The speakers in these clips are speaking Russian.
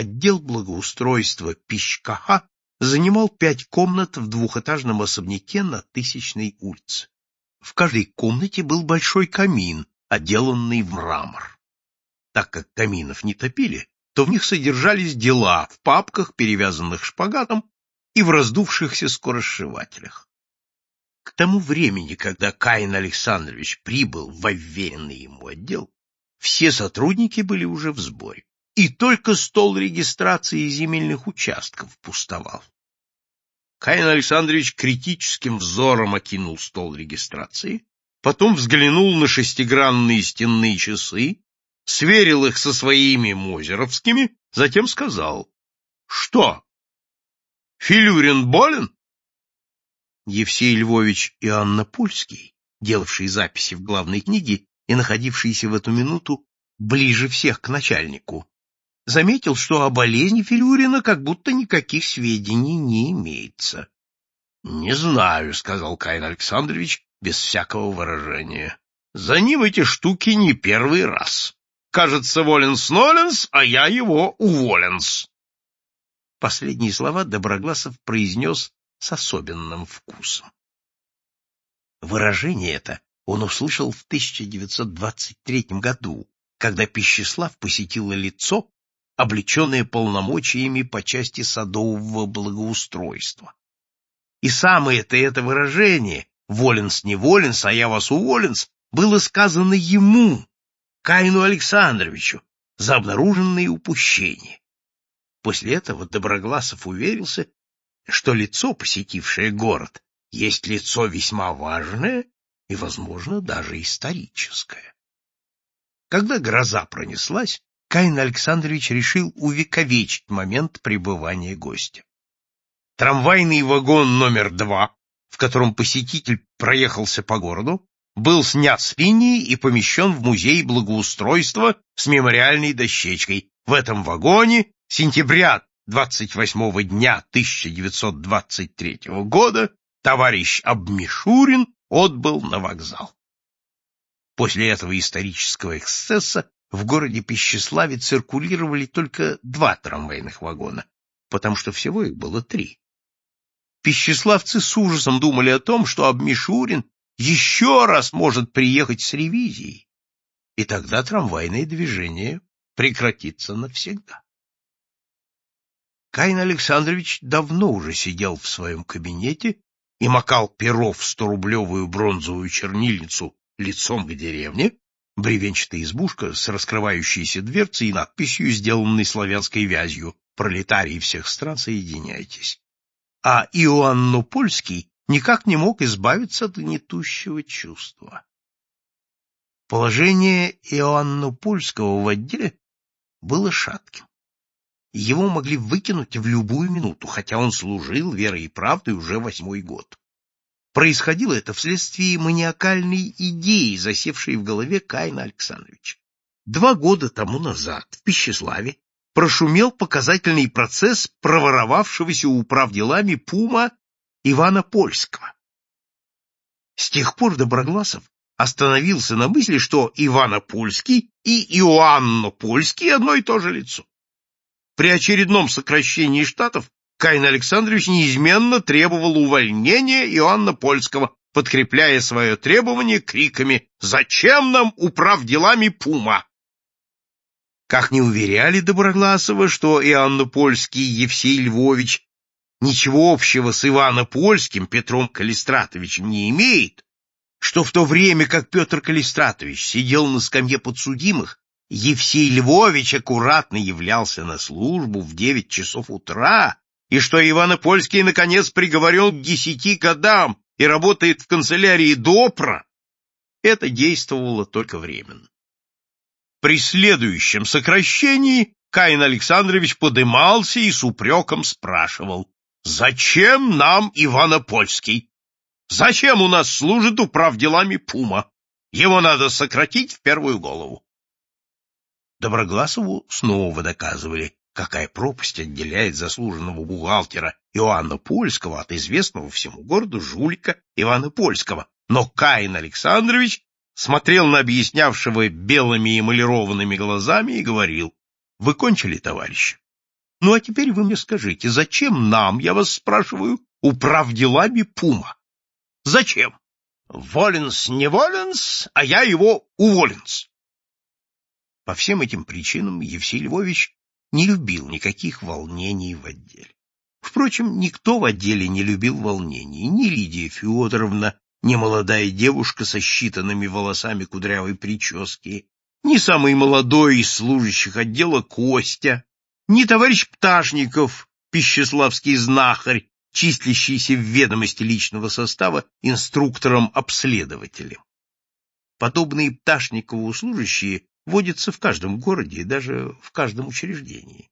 Отдел благоустройства Пищкаха занимал пять комнат в двухэтажном особняке на Тысячной улице. В каждой комнате был большой камин, отделанный в мрамор. Так как каминов не топили, то в них содержались дела в папках, перевязанных шпагатом, и в раздувшихся скоросшивателях. К тому времени, когда Каин Александрович прибыл в уверенный ему отдел, все сотрудники были уже в сборе, и только стол регистрации земельных участков пустовал. Каин Александрович критическим взором окинул стол регистрации, потом взглянул на шестигранные стенные часы, сверил их со своими мозеровскими, затем сказал, «Что, Филюрин болен?» Евсей Львович и Анна Пульский, делавшие записи в главной книге и находившиеся в эту минуту ближе всех к начальнику, заметил, что о болезни Филюрина как будто никаких сведений не имеется. — Не знаю, — сказал Каин Александрович без всякого выражения. — За ним эти штуки не первый раз. Кажется, воленс-ноленс, а я его уволенс. Последние слова Доброгласов произнес с особенным вкусом. Выражение это он услышал в 1923 году, когда Пищеслав посетило лицо, облеченное полномочиями по части садового благоустройства. И самое это это выражение «воленс не воленс, а я вас уволенс» было сказано ему, Каину Александровичу, за обнаруженные упущения. После этого Доброгласов уверился, что лицо, посетившее город, есть лицо весьма важное и, возможно, даже историческое. Когда гроза пронеслась, Каин Александрович решил увековечить момент пребывания гостя. Трамвайный вагон номер два, в котором посетитель проехался по городу, был снят с линии и помещен в музей благоустройства с мемориальной дощечкой. В этом вагоне сентября 28 дня 1923 года товарищ Абмишурин отбыл на вокзал. После этого исторического эксцесса в городе Пищеславе циркулировали только два трамвайных вагона, потому что всего их было три. Пищеславцы с ужасом думали о том, что Абмишурин еще раз может приехать с ревизией, и тогда трамвайное движение прекратится навсегда. Каин Александрович давно уже сидел в своем кабинете и макал перо в сторублевую бронзовую чернильницу лицом к деревне, бревенчатая избушка с раскрывающейся дверцей и надписью, сделанной славянской вязью «Пролетарии всех стран, соединяйтесь». А Иоанну Польский никак не мог избавиться от гнетущего чувства. Положение Иоанна Польского в отделе было шатким. Его могли выкинуть в любую минуту, хотя он служил верой и правдой уже восьмой год. Происходило это вследствие маниакальной идеи, засевшей в голове Каина Александровича. Два года тому назад в Пищеславе прошумел показательный процесс проворовавшегося управделами Пума Ивана Польского. С тех пор Доброгласов остановился на мысли, что Ивана Польский и Иоанно Польский одно и то же лицо. При очередном сокращении штатов Каин Александрович неизменно требовал увольнения Иоанна Польского, подкрепляя свое требование криками «Зачем нам управ делами Пума?». Как не уверяли Доброгласова, что Иоанна Польский Евсей Львович ничего общего с Иваном Польским Петром Калистратовичем не имеет, что в то время, как Петр Калистратович сидел на скамье подсудимых, Евсей Львович аккуратно являлся на службу в девять часов утра, и что Ивано-Польский наконец приговорен к десяти годам и работает в канцелярии Допра, это действовало только временно. При следующем сокращении Каин Александрович подымался и с упреком спрашивал, «Зачем нам Ивано-Польский? Зачем у нас служит управ делами Пума? Его надо сократить в первую голову». Доброгласову снова доказывали, какая пропасть отделяет заслуженного бухгалтера Иоанна Польского от известного всему городу жулика Ивана Польского. Но Каин Александрович смотрел на объяснявшего белыми эмалированными глазами и говорил, «Вы кончили, товарищ? Ну, а теперь вы мне скажите, зачем нам, я вас спрашиваю, управ делами Пума? Зачем? Воленс не воленс, а я его уволенс. По всем этим причинам Евсей Львович не любил никаких волнений в отделе. Впрочем, никто в отделе не любил волнений, ни Лидия Федоровна, ни молодая девушка со считанными волосами кудрявой прически, ни самый молодой из служащих отдела Костя, ни товарищ Пташников, пищеславский знахарь, числящийся в ведомости личного состава инструктором-обследователем. Подобные Пташникову служащие водятся в каждом городе и даже в каждом учреждении.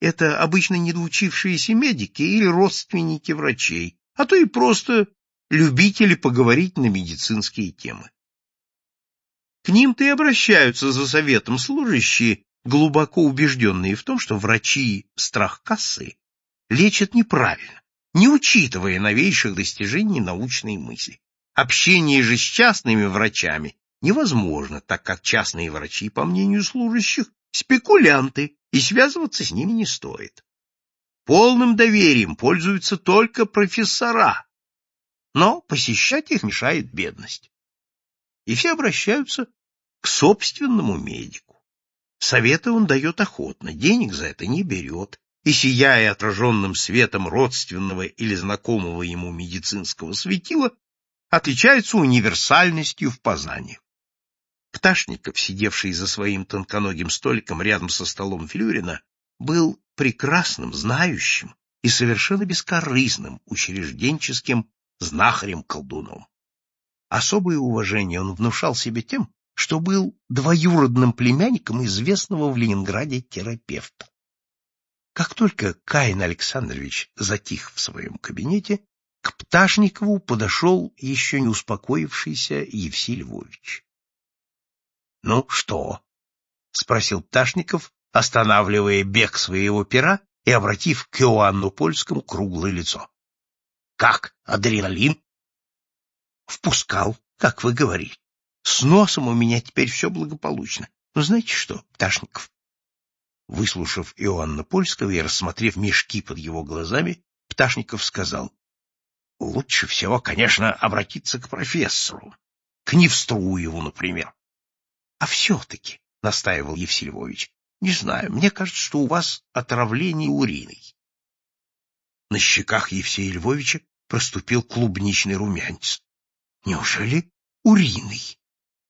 Это обычно недоучившиеся медики или родственники врачей, а то и просто любители поговорить на медицинские темы. К ним-то и обращаются за советом служащие, глубоко убежденные в том, что врачи страхкассы лечат неправильно, не учитывая новейших достижений научной мысли. Общение же с частными врачами невозможно, так как частные врачи, по мнению служащих, спекулянты, и связываться с ними не стоит. Полным доверием пользуются только профессора, но посещать их мешает бедность. И все обращаются к собственному медику. Советы он дает охотно, денег за это не берет, и, сияя отраженным светом родственного или знакомого ему медицинского светила, отличается универсальностью в познаниях. Пташников, сидевший за своим тонконогим столиком рядом со столом Флюрина, был прекрасным, знающим и совершенно бескорыстным учрежденческим знахарем-колдуном. Особое уважение он внушал себе тем, что был двоюродным племянником известного в Ленинграде терапевта. Как только Каин Александрович затих в своем кабинете, к Пташникову подошел еще не успокоившийся Евсей Львович. — Ну что? — спросил Пташников, останавливая бег своего пера и обратив к Иоанну Польскому круглое лицо. — Как, адреналин? — Впускал, как вы говорили. С носом у меня теперь все благополучно. Но знаете что, Пташников? Выслушав Иоанна Польского и рассмотрев мешки под его глазами, Пташников сказал, — Лучше всего, конечно, обратиться к профессору, к Невструеву, например. А все-таки, — настаивал Евсей Львович, — не знаю, мне кажется, что у вас отравление уриной. На щеках Евсея Львовича проступил клубничный румянец. Неужели уриной?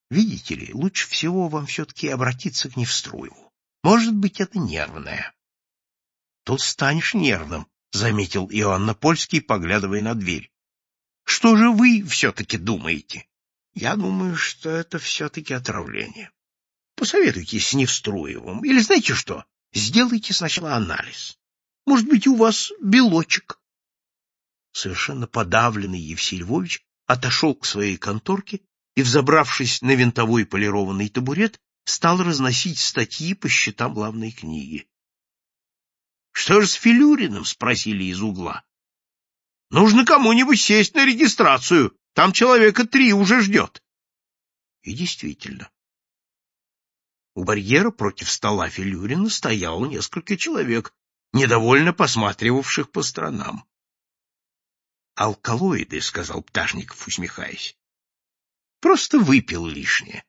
Видите ли, лучше всего вам все-таки обратиться к Невструеву. Может быть, это нервное. Тут станешь нервным, — заметил Иоанна Польский, поглядывая на дверь. Что же вы все-таки думаете? Я думаю, что это все-таки отравление. Посоветуйтесь с Невструевым. Или знаете что? Сделайте сначала анализ. Может быть, у вас белочек. Совершенно подавленный Евсей Львович отошел к своей конторке и, взобравшись на винтовой полированный табурет, стал разносить статьи по счетам главной книги. — Что же с Филюриным? — спросили из угла. — Нужно кому-нибудь сесть на регистрацию. Там человека три уже ждет. И действительно. У барьера против стола Филюрина стояло несколько человек, недовольно посматривавших по сторонам. «Алкалоиды», — сказал Пташников, усмехаясь. «Просто выпил лишнее».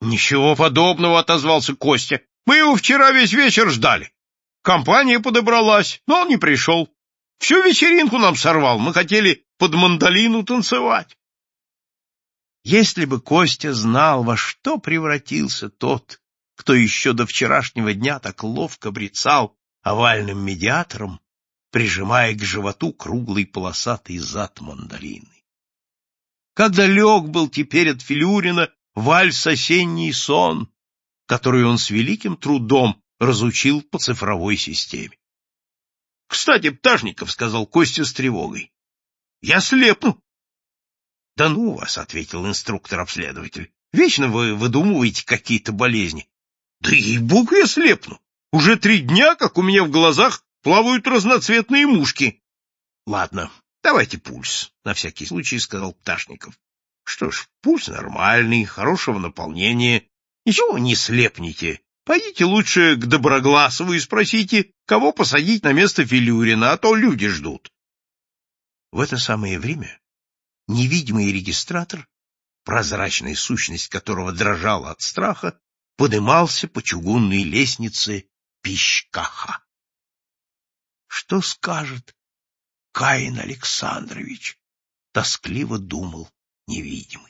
«Ничего подобного», — отозвался Костя. «Мы его вчера весь вечер ждали. Компания подобралась, но он не пришел. Всю вечеринку нам сорвал. Мы хотели под мандолину танцевать. Если бы Костя знал, во что превратился тот, кто еще до вчерашнего дня так ловко брецал овальным медиатором, прижимая к животу круглый полосатый зад мандолины. Как далек был теперь от Филюрина вальс «Осенний сон», который он с великим трудом разучил по цифровой системе. — Кстати, Пташников, — сказал Костя с тревогой, я слепну. — Да ну вас, — ответил инструктор-обследователь. — Вечно вы выдумываете какие-то болезни. — Да ей-богу я слепну. Уже три дня, как у меня в глазах плавают разноцветные мушки. — Ладно, давайте пульс, — на всякий случай сказал Пташников. — Что ж, пульс нормальный, хорошего наполнения. Ничего не слепните. Пойдите лучше к Доброгласову и спросите, кого посадить на место Филюрина, а то люди ждут. В это самое время невидимый регистратор, прозрачная сущность которого дрожала от страха, подымался по чугунной лестнице Пищкаха. Что скажет Каин Александрович? Тоскливо думал невидимый.